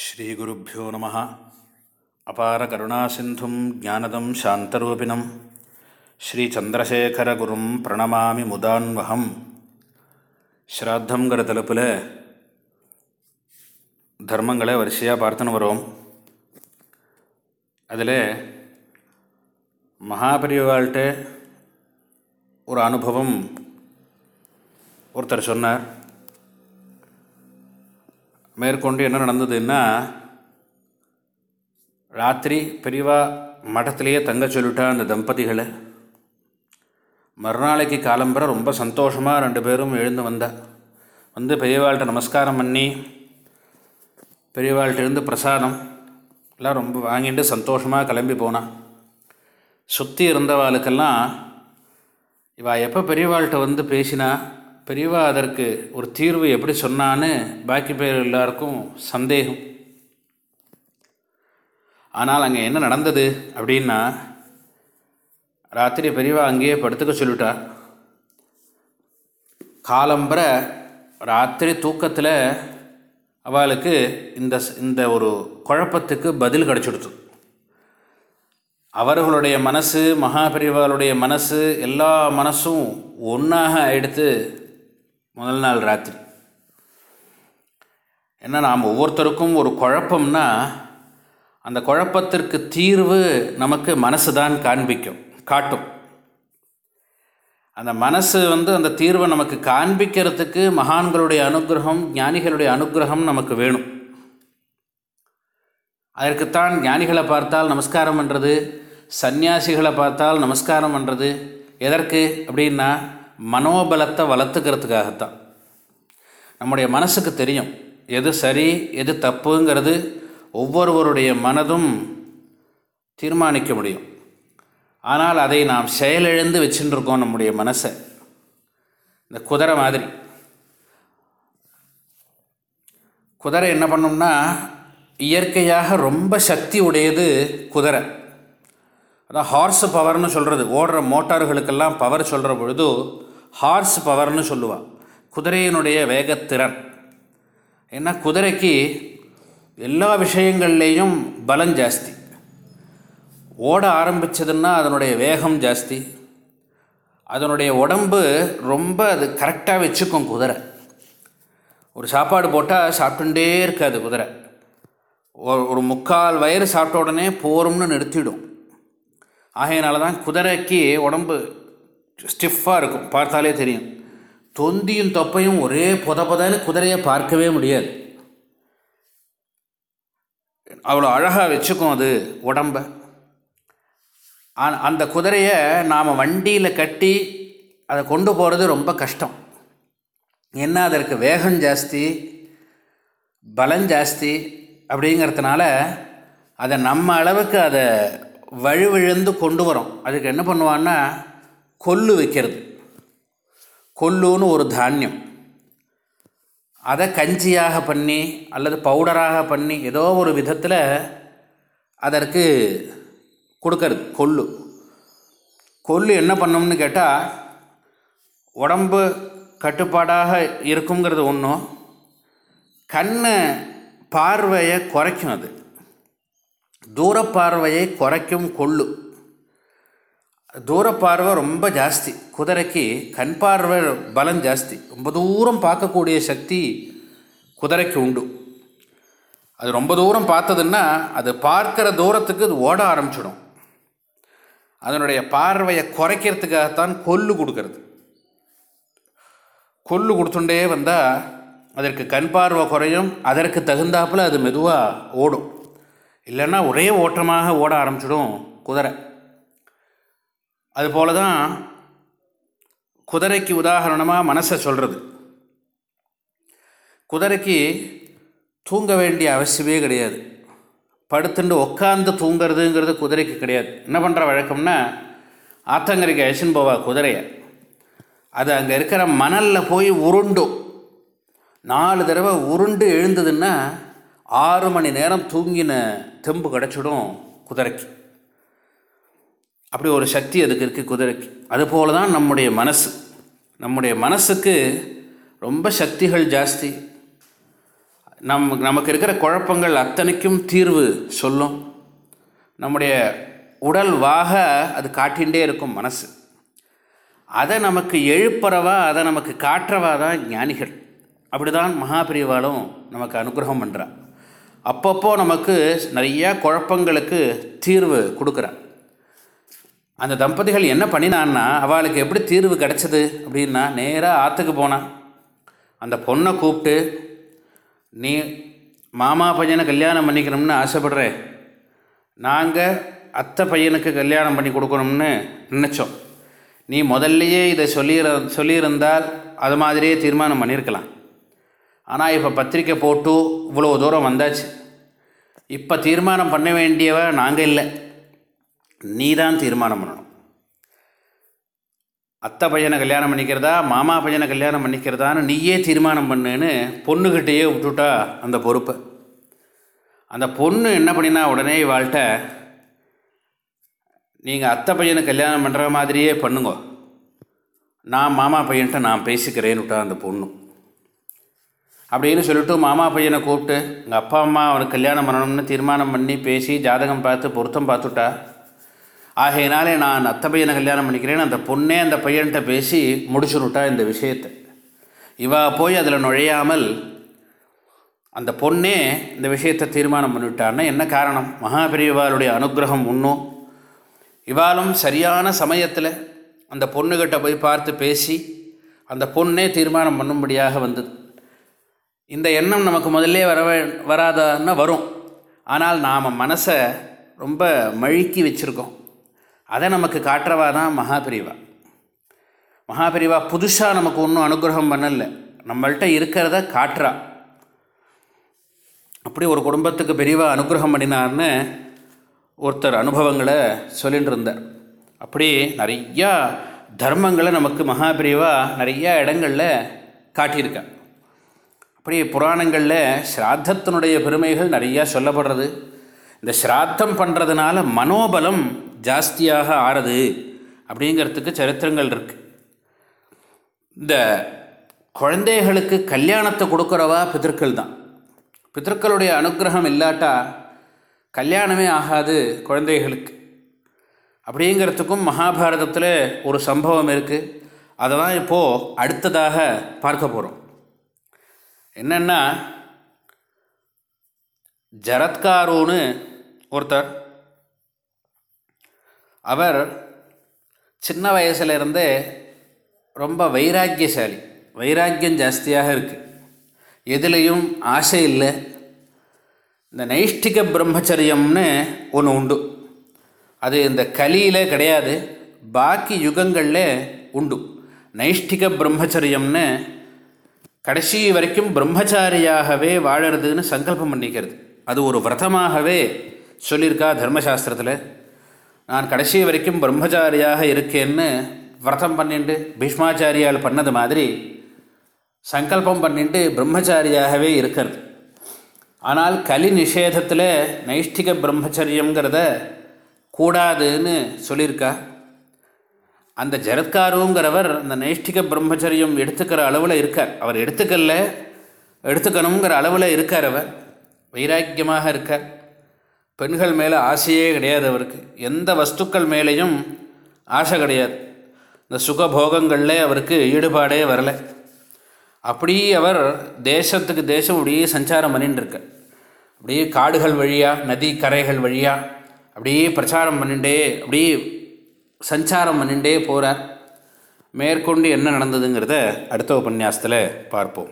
ஸ்ரீகுருப்போ நம. அபார கருணாசிந்தும் ஜானதம் சாந்தரூபிணம். ஸ்ரீச்சந்திரசேகரகுரும் பிரணமாமி முதான்வகம் ஸ்ராத்தங்கிற தலைப்பில் தர்மங்களை வரிசையாக பார்த்துன்னு வரோம். அதில் மகாபரிவாள்கிட்ட ஒரு அனுபவம் ஒருத்தர் சொன்னார். மேற்கொண்டு என்ன நடந்ததுன்னா ராத்திரி பெரியவா மடத்திலேயே தங்க சொல்லிட்டா அந்த தம்பதிகளை. மறுநாளைக்கு காலம்பர ரொம்ப சந்தோஷமாக ரெண்டு பேரும் எழுந்து வந்தா. வந்து பெரியவாள்கிட்ட நமஸ்காரம் பண்ணி பெரியவாள்கிட்ட இருந்து பிரசாதம் எல்லாம் ரொம்ப வாங்கிட்டு சந்தோஷமாக கிளம்பி போனான் சுற்றி இருந்தவாளுக்கெல்லாம் இவள் எப்போ பெரியவாள்கிட்ட வந்து பேசினா பெரியவா அதற்கு ஒரு தீர்வு எப்படி சொன்னான்னு பாக்கி பேர் எல்லாருக்கும் சந்தேகம். ஆனால் அங்கே என்ன நடந்தது அப்படின்னா ராத்திரி பெரியவா அங்கேயே படுத்துக்க சொல்லிட்டா. காலம்பர ராத்திரி தூக்கத்தில் அவளுக்கு இந்த இந்த ஒரு குழப்பத்துக்கு பதில் கிடச்சிடுத்து. அவர்களுடைய மனசு மகாபெரிவாளுடைய மனசு எல்லா மனசும் ஒன்றாக எடுத்து முதல் நாள் ராத்திரி. ஏன்னா நாம் ஒவ்வொருத்தருக்கும் ஒரு குழப்பம்னா அந்த குழப்பத்திற்கு தீர்வு நமக்கு மனசு தான் காண்பிக்கும் காட்டும். அந்த மனசு வந்து அந்த தீர்வை நமக்கு காண்பிக்கிறதுக்கு மகான்களுடைய அனுகிரகம் ஞானிகளுடைய அனுகிரகம் நமக்கு வேணும். அதற்குத்தான் ஞானிகளை பார்த்தால் நமஸ்காரம் பண்ணுறது சந்நியாசிகளை பார்த்தால் நமஸ்காரம் பண்ணுறது எதற்கு அப்படின்னா மனோபலத்தை வளர்த்துக்கிறதுக்காகத்தான். நம்முடைய மனசுக்கு தெரியும் எது சரி எது தப்புங்கிறது ஒவ்வொருவருடைய மனதும் தீர்மானிக்க முடியும். ஆனால் அதை நாம் செயலிழந்து வச்சுட்டுருக்கோம் நம்முடைய மனசை. இந்த குதிரை மாதிரி. குதிரை என்ன பண்ணும்னா இயற்கையாக ரொம்ப சக்தி உடையது குதிரை. அதான் ஹார்ஸ் பவர்னு சொல்கிறது ஓடுற மோட்டார்களுக்கெல்லாம் பவர் சொல்கிற பொழுது ஹார்ஸ் பவர்னு சொல்லுவாள் குதிரையினுடைய வேகத்திறன். ஏன்னா குதிரைக்கு எல்லா விஷயங்கள்லேயும் பலம் ஜாஸ்தி. ஓட ஆரம்பித்ததுன்னா அதனுடைய வேகம் ஜாஸ்தி. அதனுடைய உடம்பு ரொம்ப அது கரெக்டாக வச்சுக்கும் குதிரை. ஒரு சாப்பாடு போட்டால் சாப்பிட்டுட்டே இருக்காது குதிரை. ஒரு ஒரு முக்கால் வயிறு சாப்பிட்ட உடனே போரும்னு நிறுத்திடும். ஆகையினால தான் குதிரைக்கு உடம்பு ஸ்டிஃபாக இருக்கும். பார்த்தாலே தெரியும். தொந்தியும் தொப்பையும் ஒரே புத புதன்னு குதிரையை பார்க்கவே முடியாது. அவ்வளோ அழகாக வச்சுக்கும் அது உடம்பை. அந்த குதிரையை நாம் வண்டியில் கட்டி அதை கொண்டு போகிறது ரொம்ப கஷ்டம். என்ன அதற்கு வேகம் ஜாஸ்தி பலம் ஜாஸ்தி அப்படிங்கிறதுனால அதை நம்ம அளவுக்கு அதை வழுவிழந்து கொண்டு வரும். அதுக்கு என்ன பண்ணுவான்னா கொல்லு வைக்கிறது. கொல்லுன்னு ஒரு தானியம். அதை கஞ்சியாக பண்ணி அல்லது பவுடராக பண்ணி ஏதோ ஒரு விதத்தில் அதற்கு கொடுக்கறது கொல்லு கொல்லு என்ன பண்ணும்னு கேட்டால் உடம்பு கட்டுப்பாடாக இருக்குங்கிறது ஒன்றும் கண்ணை பார்வையை குறைக்கும் அது. தூரப்பார்வையை குறைக்கும் கொள்ளு. தூரப்பார்வை ரொம்ப ஜாஸ்தி. குதிரைக்கு கண் பார்வை பலம் ஜாஸ்தி. ரொம்ப தூரம் பார்க்கக்கூடிய சக்தி குதிரைக்கு உண்டு. அது ரொம்ப தூரம் பார்த்ததுன்னா அது பார்க்குற தூரத்துக்கு அது ஓட ஆரம்பிச்சிடும். அதனுடைய பார்வையை குறைக்கிறதுக்காகத்தான் கொல்லு கொடுக்கறது. கொல்லு கொடுத்துட்டே வந்தால் அதற்கு கண் பார்வை குறையும் அதற்கு தகுந்தாப்பில் அது மெதுவாக ஓடும். இல்லைன்னா ஒரே ஓட்டமாக ஓட ஆரம்பிச்சிடும் குதிரை. அதுபோல தான் குதிரைக்கு உதாரணமாக மனசை சொல்கிறது குதிரைக்கு தூங்க வேண்டிய அவசியமே கிடையாது. படுத்துட்டு உட்காந்து தூங்கிறதுங்கிறது குதிரைக்கு கிடையாது. என்ன பண்ணுற வழக்கம்னா ஆத்தங்கரைக்கு அழிச்சுன்னு போவா குதிரையை. அது அங்கே இருக்கிற மணலில் போய் உருண்டும் நாலு தடவை உருண்டு எழுந்ததுன்னா ஆறு மணி நேரம் தூங்கின தெம்பு கிடச்சிடும் குதிரைக்கு. அப்படி ஒரு சக்தி அதுக்கு இருக்குது குதிரைக்கு. அதுபோல தான் நம்முடைய மனசு. நம்முடைய மனசுக்கு ரொம்ப சக்திகள் ஜாஸ்தி. நம் நமக்கு இருக்கிற குழப்பங்கள் அத்தனைக்கும் தீர்வு சொல்லும். நம்முடைய உடல் வாக அது காட்டிகிட்டே இருக்கும் மனசு. அதை நமக்கு எழுப்புறவா அதை நமக்கு காட்டுறவா தான் ஞானிகள். அப்படி தான் மகாபிரிவாலும் நமக்கு அனுகிரகம் பண்ணுறான் அப்பப்போ நமக்கு நிறையா குழப்பங்களுக்கு தீர்வு கொடுக்குறா அந்த தம்பதிகள் என்ன பண்ணினான்னா அவளுக்கு எப்படி தீர்வு கிடச்சிது? அப்படின்னா நேராக ஆற்றுக்கு போனான். அந்த பொண்ணை கூப்பிட்டு நீ மாமா பையனை கல்யாணம் பண்ணிக்கணும்னு ஆசைப்படுறே. நாங்கள் அத்தை பையனுக்கு கல்யாணம் பண்ணி கொடுக்கணும்னு நினச்சோம். நீ முதல்லையே இதை சொல்லியிர சொல்லியிருந்தால் அது மாதிரியே தீர்மானம் பண்ணியிருக்கலாம். ஆனால் இப்போ பத்திரிக்கை போட்டு இவ்வளோ தூரம் வந்தாச்சு. இப்போ தீர்மானம் பண்ண வேண்டியவ நாங்கள் இல்லை. நீ தான் தீர்மானம் பண்ணணும். அத்தை பையனை கல்யாணம் பண்ணிக்கிறதா மாமா பையனை கல்யாணம் பண்ணிக்கிறதான்னு நீயே தீர்மானம் பண்ணுன்னு பொண்ணுக்கிட்டேயே விட்டுட்டா அந்த பொறுப்பை. அந்த பொண்ணு என்ன பண்ணினா உடனே வாழ்கிட்ட நீங்கள் அத்தை பையனை கல்யாணம் பண்ணுற மாதிரியே பண்ணுங்க. நான் மாமா பையன்ட்ட நான் பேசிக்கிறேன்னு விட்டா அந்த பொண்ணு. அப்படின்னு சொல்லிட்டு மாமா பையனை கூப்பிட்டு எங்கள் அப்பா அம்மா அவனுக்கு கல்யாணம் பண்ணணும்னு தீர்மானம் பண்ணி பேசி ஜாதகம் பார்த்து பொருத்தம் பார்த்துட்டா. ஆகையினாலே நான் அத்தை பையனை கல்யாணம் பண்ணிக்கிறேன்னு அந்த பொண்ணே அந்த பையன்கிட்ட பேசி முடிச்சுருட்டா இந்த விஷயத்தை. இவா போய் அதில் நுழையாமல் அந்த பொண்ணே இந்த விஷயத்தை தீர்மானம் பண்ணிவிட்டான்னா என்ன காரணம்? மகாபிரிவாளுடைய அனுகிரகம் இன்னும் இவாளும் சரியான சமயத்தில் அந்த பொண்ணுக்கிட்ட போய் பார்த்து பேசி அந்த பொண்ணே தீர்மானம் பண்ணும்படியாக வந்தது. இந்த எண்ணம் நமக்கு முதல்ல வர வராதான்னா வரும். ஆனால் நாம் மனசை ரொம்ப மழுக்கி வச்சுருக்கோம். அதை நமக்கு காட்டுறவா தான் மகாபிரிவா. மகாபிரிவா புதுசாக நமக்கு ஒன்றும் அனுகிரகம் பண்ணலை. நம்மள்கிட்ட இருக்கிறத காட்டுறா அப்படி ஒரு குடும்பத்துக்கு பெரியவா அனுகிரகம் பண்ணினார்னு ஒருத்தர் அனுபவங்களை சொல்லிட்டு இருந்தார் அப்படி நிறையா தர்மங்களை நமக்கு மகாபிரிவா நிறையா இடங்களில் காட்டியிருக்கேன் அப்படி புராணங்களில் ஸ்ராத்தத்தினுடைய பெருமைகள் நிறையா சொல்லப்படுறது. இந்த ஸ்ராத்தம் பண்ணுறதுனால மனோபலம் ஜாஸ்தியாக ஆறுது அப்படிங்கிறதுக்கு சரித்திரங்கள் இருக்குது இந்த குழந்தைகளுக்கு கல்யாணத்தை கொடுக்குறவா பிதற்கள் தான். பிதற்களுடைய அனுகிரகம் இல்லாட்டா கல்யாணமே ஆகாது குழந்தைகளுக்கு. அப்படிங்கிறதுக்கும் மகாபாரதத்தில் ஒரு சம்பவம் இருக்குது அதை தான் இப்போது அடுத்ததாக பார்க்க போகிறோம் என்னென்னா ஜரத்காரோன்னு ஒருத்தர் அவர் சின்ன வயசுலேருந்தே ரொம்ப வைராக்கியசாலி. வைராக்கியம் ஜாஸ்தியாக இருக்குது எதுலேயும் ஆசை இல்லை. இந்த நைஷ்டிக பிரம்மச்சரியம்னு ஒன்று உண்டு. அது இந்த கலியில் கிடையாது பாக்கி யுகங்களில் உண்டு. நைஷ்டிக பிரம்மச்சரியம்னு கடைசி வரைக்கும் பிரம்மச்சாரியாகவே வாழறதுன்னு சங்கல்பம் பண்ணிக்கிறது. அது ஒரு விரதமாகவே சொல்லியிருக்கா தர்மசாஸ்திரத்தில். நான் கடைசி வரைக்கும் பிரம்மச்சாரியாக இருக்கேன்னு விரதம் பண்ணிட்டு பீஷ்மாச்சாரியால் பண்ணது மாதிரி சங்கல்பம் பண்ணிட்டு பிரம்மச்சாரியாகவே இருக்கிறது. ஆனால் கலி நிஷேதத்தில் நைஷ்டிக பிரம்மச்சரியங்கிறத கூடாதுன்னு சொல்லியிருக்கா. அந்த ஜரத்காருங்கிறவர் அந்த நைஷ்டிக பிரம்மச்சரியம் எடுத்துக்கிற அளவில் இருக்கார். அவர் எடுத்துக்கல்ல எடுத்துக்கணுங்கிற அளவில் இருக்கார் அவர். வைராக்கியமாக இருக்கார். பெண்கள் மேலே ஆசையே கிடையாது அவருக்கு. எந்த வஸ்துக்கள் மேலேயும் ஆசை கிடையாது. இந்த சுகபோகங்களில் அவருக்கு ஈடுபாடே வரலை. அப்படி அவர் தேசத்துக்கு தேசம் அப்படியே சஞ்சாரம் பண்ணிட்டுருக்கார் அப்படியே காடுகள் வழியாக நதி கரைகள் வழியாக அப்படியே பிரச்சாரம் பண்ணிட்டே அப்படியே சஞ்சாரம் பண்ணிகிட்டே போகிறார் மேற்கொண்டு என்ன நடந்ததுங்கிறத அடுத்த உபன்யாசத்தில் பார்ப்போம்.